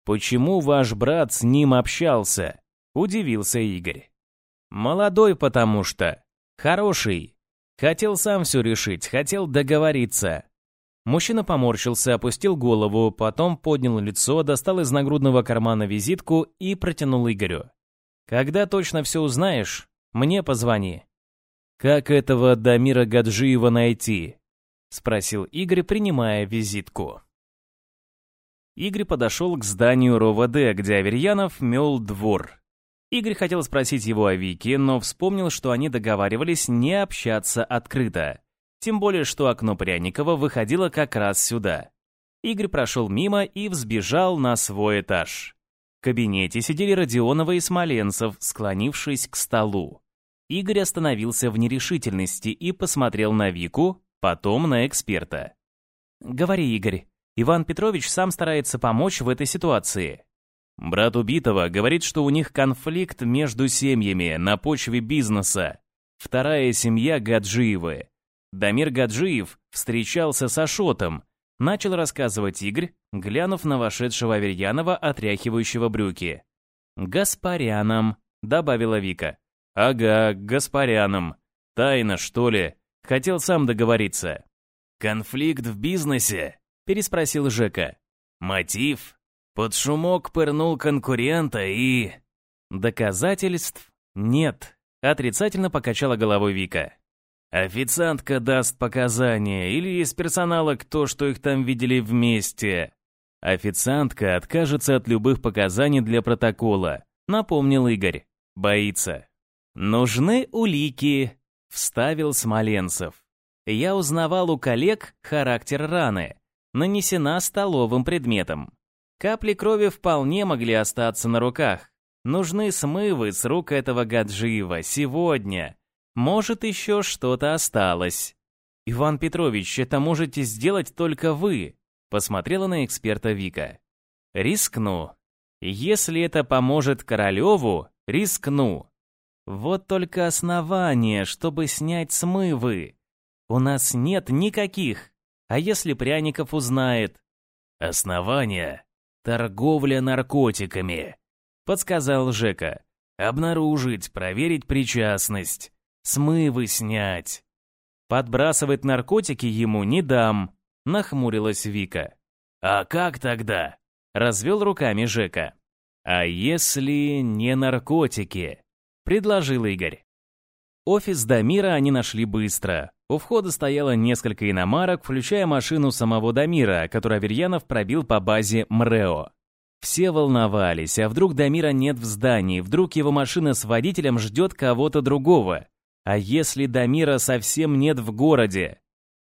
«Почему ваш брат с ним общался?» — удивился Игорь. «Молодой потому что. Хороший. Хотел сам все решить, хотел договориться». Мужчина поморщился, опустил голову, потом поднял лицо, достал из нагрудного кармана визитку и протянул Игорю. «Когда точно все узнаешь, мне позвони». «Как этого Дамира Гаджиева найти?» — спросил Игорь, принимая визитку. Игорь подошел к зданию РОВД, где Аверьянов мел двор. Игорь хотел спросить его о Вике, но вспомнил, что они договаривались не общаться открыто. Тем более, что окно Пряникова выходило как раз сюда. Игорь прошел мимо и взбежал на свой этаж. В кабинете сидели Родионова и Смоленцев, склонившись к столу. Игорь остановился в нерешительности и посмотрел на Вику, потом на эксперта. «Говори, Игорь. Иван Петрович сам старается помочь в этой ситуации». Брат убитого говорит, что у них конфликт между семьями на почве бизнеса. Вторая семья Гаджиевы. Дамир Гаджиев встречался с Ашотом, начал рассказывать Игорь, глянув на вошедшего Аверьянова, отряхивающего брюки. «Гаспаряном», — добавила Вика. «Ага, Гаспаряном. Тайна, что ли? Хотел сам договориться». «Конфликт в бизнесе?» — переспросил Жека. «Мотив?» Под шумок пырнул конкурента и... Доказательств нет. Отрицательно покачала головой Вика. Официантка даст показания, или из персонала кто, что их там видели вместе. Официантка откажется от любых показаний для протокола, напомнил Игорь. Боится. Нужны улики, вставил Смоленцев. Я узнавал у коллег характер раны. Нанесена столовым предметом. Капли крови вполне могли остаться на руках. Нужны смывы с рук этого Гаджиева сегодня. Может, еще что-то осталось. «Иван Петрович, это можете сделать только вы», — посмотрела на эксперта Вика. «Рискну. Если это поможет Королеву, рискну. Вот только основания, чтобы снять смывы. У нас нет никаких. А если Пряников узнает?» «Основания? Торговля наркотиками», — подсказал Жека. «Обнаружить, проверить причастность. Смывы снять. Подбрасывать наркотики ему не дам, нахмурилась Вика. А как тогда? Развел руками Жека. А если не наркотики? Предложил Игорь. Офис Дамира они нашли быстро. У входа стояло несколько иномарок, включая машину самого Дамира, которую Аверьянов пробил по базе МРЭО. Все волновались, а вдруг Дамира нет в здании, вдруг его машина с водителем ждет кого-то другого. А если Дамира совсем нет в городе?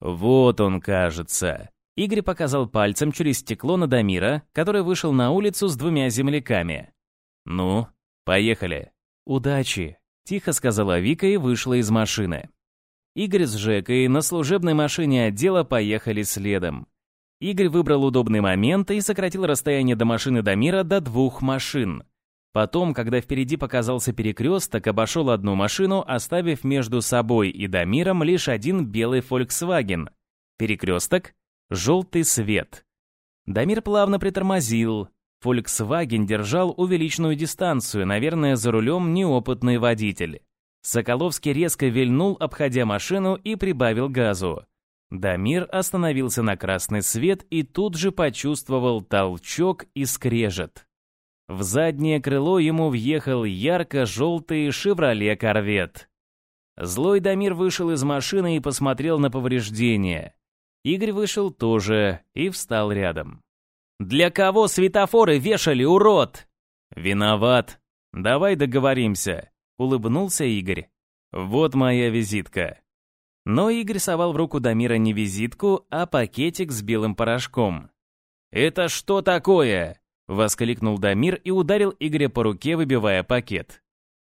Вот он, кажется. Игорь показал пальцем через стекло на Дамира, который вышел на улицу с двумя земляками. «Ну, поехали». «Удачи», — тихо сказала Вика и вышла из машины. Игорь с Жекой на служебной машине отдела поехали следом. Игорь выбрал удобный момент и сократил расстояние до машины Дамира до двух машин. Потом, когда впереди показался перекресток, обошел одну машину, оставив между собой и Дамиром лишь один белый Volkswagen. Перекресток — желтый свет. Дамир плавно притормозил. Volkswagen держал увеличенную дистанцию, наверное, за рулем неопытный водитель. Соколовский резко вильнул, обходя машину, и прибавил газу. Дамир остановился на красный свет и тут же почувствовал толчок и скрежет. В заднее крыло ему въехал ярко-желтый «Шевроле Корвет». Злой Дамир вышел из машины и посмотрел на повреждения. Игорь вышел тоже и встал рядом. «Для кого светофоры вешали, урод?» «Виноват. Давай договоримся», — улыбнулся Игорь. «Вот моя визитка». Но Игорь совал в руку Дамира не визитку, а пакетик с белым порошком. «Это что такое?» Воскликнул Дамир и ударил Игоря по руке, выбивая пакет.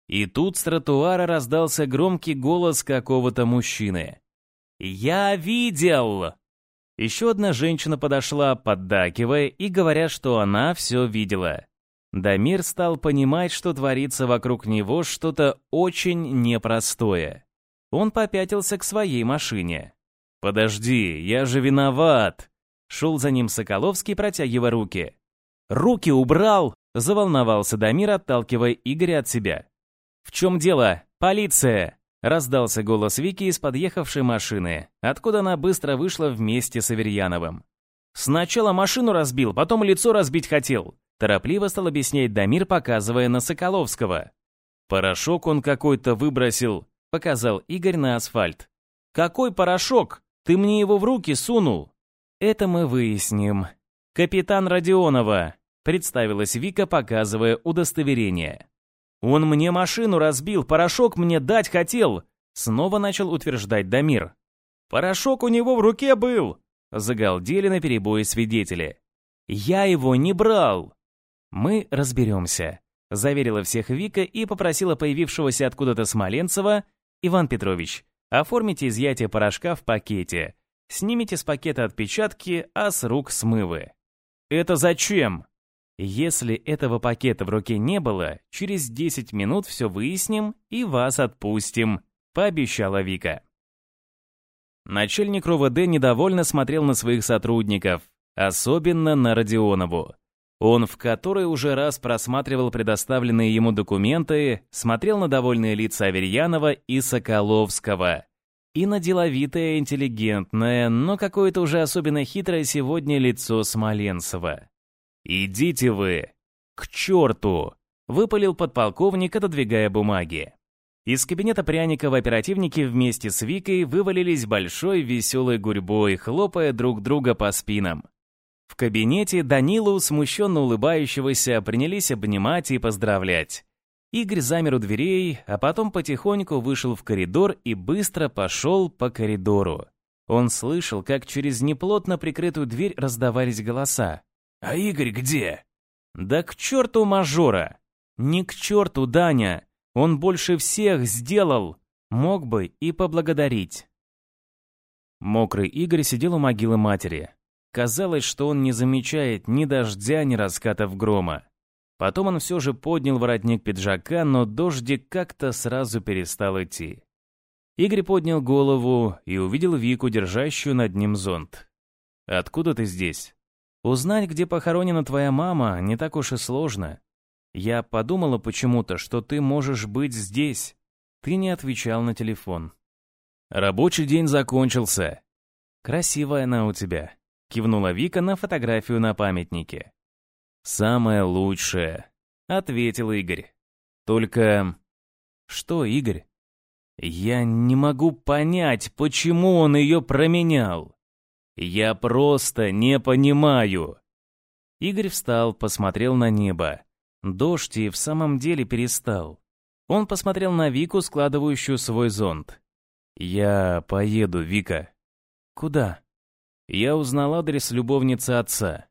И тут с тротуара раздался громкий голос какого-то мужчины. «Я видел!» Еще одна женщина подошла, поддакивая и говоря, что она все видела. Дамир стал понимать, что творится вокруг него что-то очень непростое. Он попятился к своей машине. «Подожди, я же виноват!» Шел за ним Соколовский, протягивая руки. «Руки убрал!» — заволновался Дамир, отталкивая Игоря от себя. «В чем дело? Полиция!» — раздался голос Вики из подъехавшей машины, откуда она быстро вышла вместе с Аверьяновым. «Сначала машину разбил, потом лицо разбить хотел», — торопливо стал объяснять Дамир, показывая на Соколовского. «Порошок он какой-то выбросил», — показал Игорь на асфальт. «Какой порошок? Ты мне его в руки сунул?» «Это мы выясним», «Капитан Родионова», — представилась Вика, показывая удостоверение. «Он мне машину разбил, порошок мне дать хотел», — снова начал утверждать Дамир. «Порошок у него в руке был», — загалдели на перебои свидетели. «Я его не брал». «Мы разберемся», — заверила всех Вика и попросила появившегося откуда-то Смоленцева, «Иван Петрович, оформите изъятие порошка в пакете. Снимите с пакета отпечатки, а с рук смывы». «Это зачем?» «Если этого пакета в руке не было, через 10 минут все выясним и вас отпустим», — пообещала Вика. Начальник РОВД недовольно смотрел на своих сотрудников, особенно на Родионову. Он в который уже раз просматривал предоставленные ему документы, смотрел на довольные лица Аверьянова и Соколовского. И на деловитое, интеллигентное, но какое-то уже особенно хитрое сегодня лицо Смоленцева. «Идите вы! К черту!» — выпалил подполковник, отодвигая бумаги. Из кабинета Пряникова оперативники вместе с Викой вывалились большой веселой гурьбой, хлопая друг друга по спинам. В кабинете Данилу, смущенно улыбающегося, принялись обнимать и поздравлять. Игорь замер у дверей, а потом потихоньку вышел в коридор и быстро пошел по коридору. Он слышал, как через неплотно прикрытую дверь раздавались голоса. «А Игорь где?» «Да к черту мажора!» «Не к черту, Даня! Он больше всех сделал! Мог бы и поблагодарить!» Мокрый Игорь сидел у могилы матери. Казалось, что он не замечает ни дождя, ни раскатов грома. Потом он все же поднял воротник пиджака, но дождик как-то сразу перестал идти. Игорь поднял голову и увидел Вику, держащую над ним зонт. «Откуда ты здесь?» «Узнать, где похоронена твоя мама, не так уж и сложно. Я подумала почему-то, что ты можешь быть здесь. Ты не отвечал на телефон». «Рабочий день закончился». «Красивая она у тебя», Кивнула Вика на фотографию на памятнике. «Самое лучшее», — ответил Игорь. «Только...» «Что, Игорь?» «Я не могу понять, почему он ее променял. Я просто не понимаю». Игорь встал, посмотрел на небо. Дождь и в самом деле перестал. Он посмотрел на Вику, складывающую свой зонт. «Я поеду, Вика». «Куда?» Я узнал адрес любовницы отца.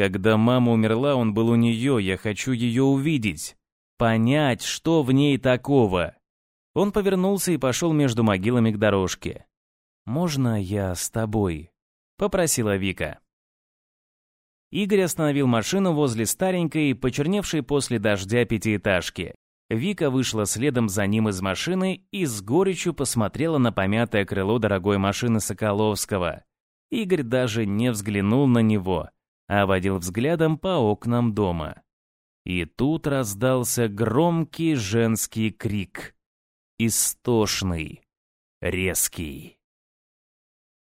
Когда мама умерла, он был у нее, я хочу ее увидеть. Понять, что в ней такого. Он повернулся и пошел между могилами к дорожке. «Можно я с тобой?» — попросила Вика. Игорь остановил машину возле старенькой, почерневшей после дождя пятиэтажки. Вика вышла следом за ним из машины и с горечью посмотрела на помятое крыло дорогой машины Соколовского. Игорь даже не взглянул на него, а водил взглядом по окнам дома. И тут раздался громкий женский крик. Истошный, резкий.